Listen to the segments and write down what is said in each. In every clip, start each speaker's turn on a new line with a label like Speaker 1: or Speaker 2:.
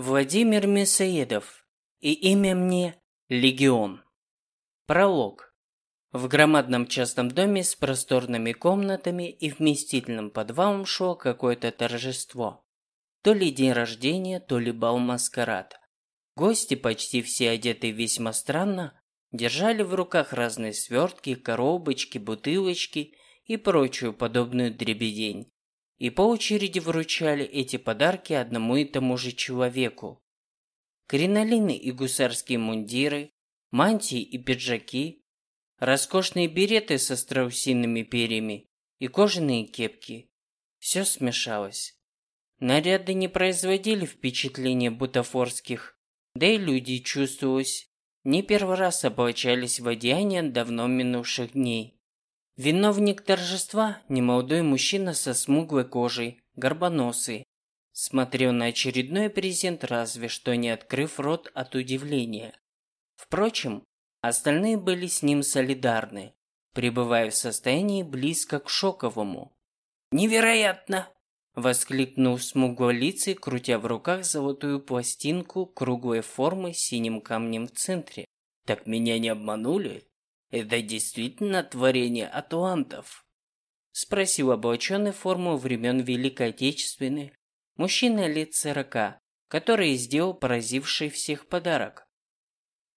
Speaker 1: Владимир Мясоедов. И имя мне Легион. Пролог. В громадном частном доме с просторными комнатами и вместительным подвалом шло какое-то торжество. То ли день рождения, то ли бал-маскарад. Гости, почти все одеты весьма странно, держали в руках разные свертки, коробочки, бутылочки и прочую подобную дребедень и по очереди вручали эти подарки одному и тому же человеку. Кринолины и гусарские мундиры, мантии и пиджаки, роскошные береты со страусиными перьями и кожаные кепки. Все смешалось. Наряды не производили впечатления бутафорских, да и люди, чувствовалось, не первый раз облачались в одеяния давно минувших дней. Виновник торжества, немолодой мужчина со смуглой кожей, горбоносый, смотрел на очередной презент, разве что не открыв рот от удивления. Впрочем, остальные были с ним солидарны, пребывая в состоянии близко к шоковому. «Невероятно!» – воскликнул смуглолицый, крутя в руках золотую пластинку круглой формы с синим камнем в центре. «Так меня не обманули?» Это действительно творение атлантов? Спросил облаченный форму времен Великой Отечественной мужчина лет сорока, который сделал поразивший всех подарок.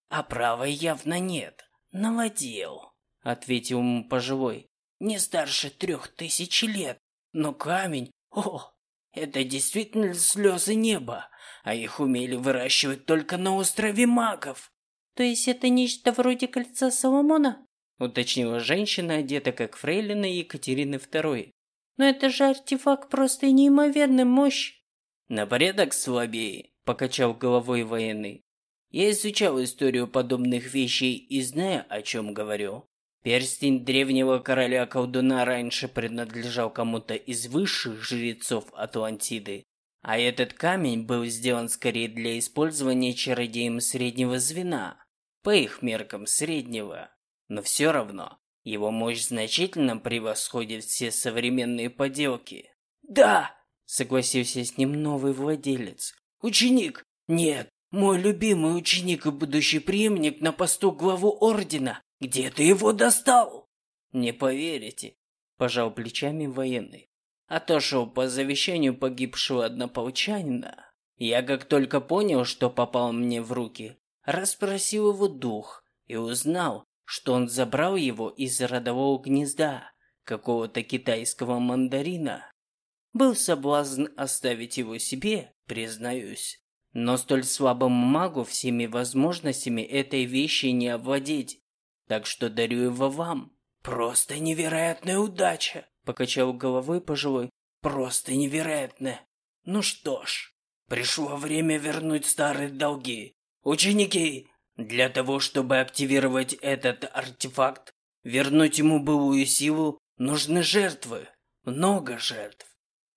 Speaker 1: А права явно нет. Наводил, ответил ему пожилой. Не старше трех тысяч лет. Но камень, о, это действительно слезы неба, а их умели выращивать только на острове магов.
Speaker 2: То есть это нечто вроде кольца Соломона?
Speaker 1: Уточнила женщина, одета как фрейлина Екатерины II.
Speaker 2: Но это же артефакт просто неимоверной мощь.
Speaker 1: На порядок слабее, покачал головой военный. Я изучал историю подобных вещей и знаю, о чем говорю. Перстень древнего короля-колдуна раньше принадлежал кому-то из высших жрецов Атлантиды, а этот камень был сделан скорее для использования чародеем среднего звена, по их меркам среднего. Но все равно, его мощь значительно превосходит все современные поделки. «Да!» – согласился с ним новый владелец. «Ученик! Нет, мой любимый ученик и будущий преемник на посту главу Ордена! Где ты его достал?» «Не поверите!» – пожал плечами военный. Отошел по завещанию погибшего однополчанина. Я как только понял, что попал мне в руки, расспросил его дух и узнал, что он забрал его из родового гнезда какого-то китайского мандарина. Был соблазн оставить его себе, признаюсь. Но столь слабому магу всеми возможностями этой вещи не овладеть. Так что дарю его вам. Просто невероятная удача, покачал головой пожилой. Просто невероятно. Ну что ж, пришло время вернуть старые долги. Ученики, для того, чтобы активировать этот артефакт, вернуть ему былую силу, нужны жертвы. Много жертв.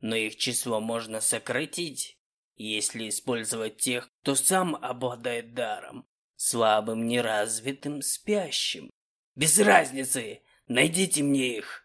Speaker 1: Но их число можно сократить, если использовать тех, кто сам обладает даром, слабым, неразвитым, спящим. Без разницы, найдите мне их.